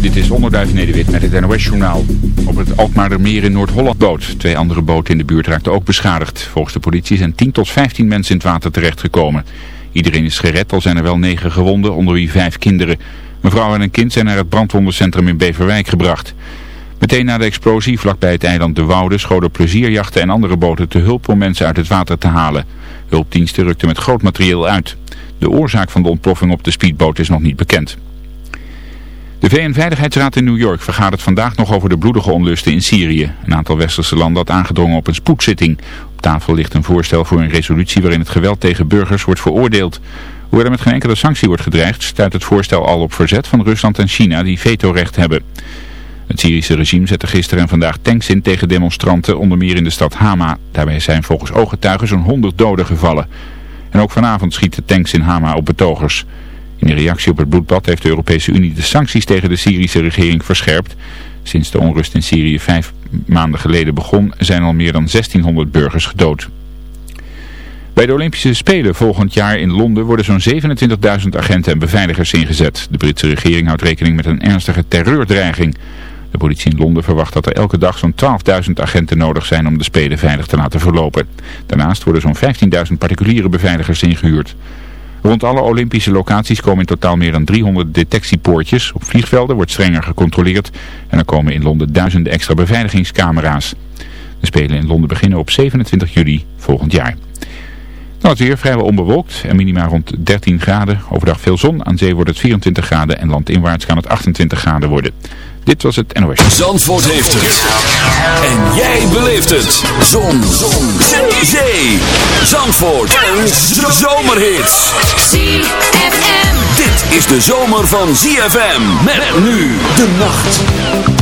Dit is Onderduif Nederwit met het NOS-journaal. Op het Alkmaardermeer in Noord-Holland boot. Twee andere boten in de buurt raakten ook beschadigd. Volgens de politie zijn 10 tot 15 mensen in het water terechtgekomen. Iedereen is gered, al zijn er wel negen gewonden, onder wie vijf kinderen. Een vrouw en een kind zijn naar het brandwondencentrum in Beverwijk gebracht. Meteen na de explosie vlakbij het eiland De Woude scholen plezierjachten en andere boten te hulp om mensen uit het water te halen. Hulpdiensten rukten met groot materieel uit. De oorzaak van de ontploffing op de speedboot is nog niet bekend. De VN-veiligheidsraad in New York vergadert vandaag nog over de bloedige onlusten in Syrië. Een aantal westerse landen had aangedrongen op een spoedzitting. Op tafel ligt een voorstel voor een resolutie waarin het geweld tegen burgers wordt veroordeeld. Hoewel er met geen enkele sanctie wordt gedreigd, stuit het voorstel al op verzet van Rusland en China die vetorecht hebben. Het Syrische regime zette gisteren en vandaag tanks in tegen demonstranten, onder meer in de stad Hama. Daarbij zijn volgens ooggetuigen zo'n 100 doden gevallen. En ook vanavond schieten tanks in Hama op betogers. In reactie op het bloedbad heeft de Europese Unie de sancties tegen de Syrische regering verscherpt. Sinds de onrust in Syrië vijf maanden geleden begon zijn al meer dan 1600 burgers gedood. Bij de Olympische Spelen volgend jaar in Londen worden zo'n 27.000 agenten en beveiligers ingezet. De Britse regering houdt rekening met een ernstige terreurdreiging. De politie in Londen verwacht dat er elke dag zo'n 12.000 agenten nodig zijn om de Spelen veilig te laten verlopen. Daarnaast worden zo'n 15.000 particuliere beveiligers ingehuurd. Rond alle Olympische locaties komen in totaal meer dan 300 detectiepoortjes. Op vliegvelden wordt strenger gecontroleerd en er komen in Londen duizenden extra beveiligingscamera's. De Spelen in Londen beginnen op 27 juli volgend jaar. Dan het weer vrijwel onbewolkt en minima rond 13 graden. Overdag veel zon, aan zee wordt het 24 graden en landinwaarts kan het 28 graden worden. Dit was het NOS. Zandvoort heeft het. En jij beleeft het. Zon. Zon. Zee. Zandvoort. Een zomerhit. ZFM. Dit is de zomer van ZFM. Met nu de nacht.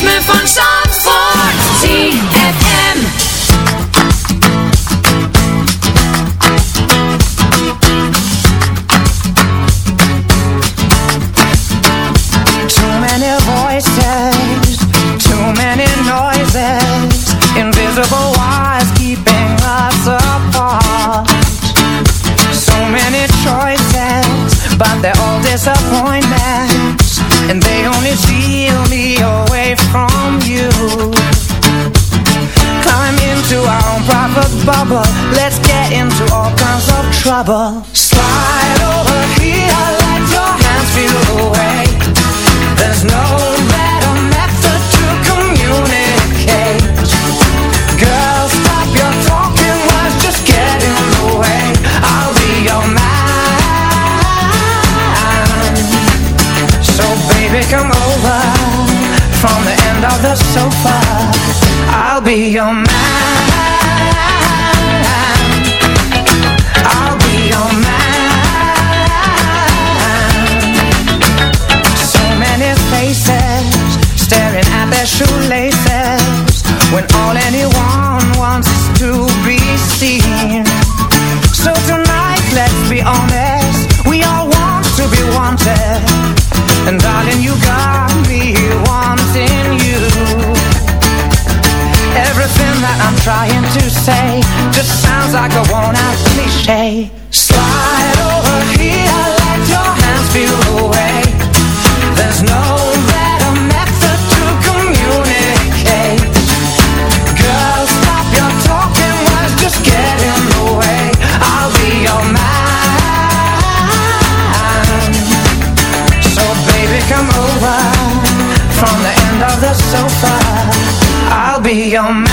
ritme van zon. your mind.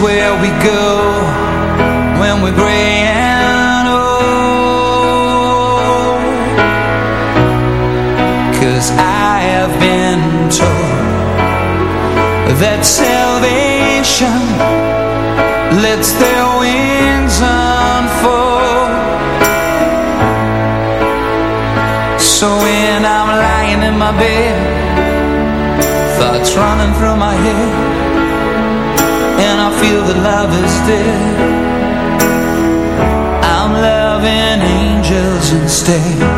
where we go. love is dead. I'm loving angels instead.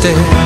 stairs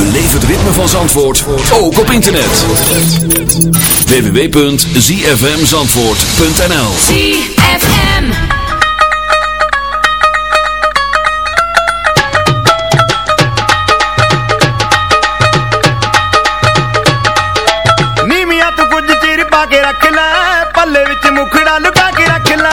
Beleef het ritme van Zandvoort ook op internet. www.zfmzandvoort.nl ZFM Nimi ya tu kujh chiri paake rakhla Palle vich mukhda luka ke rakhla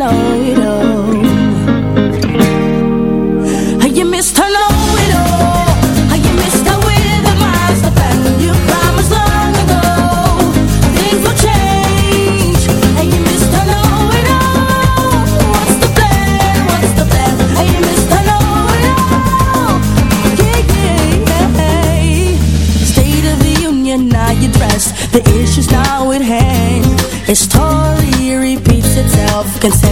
on can say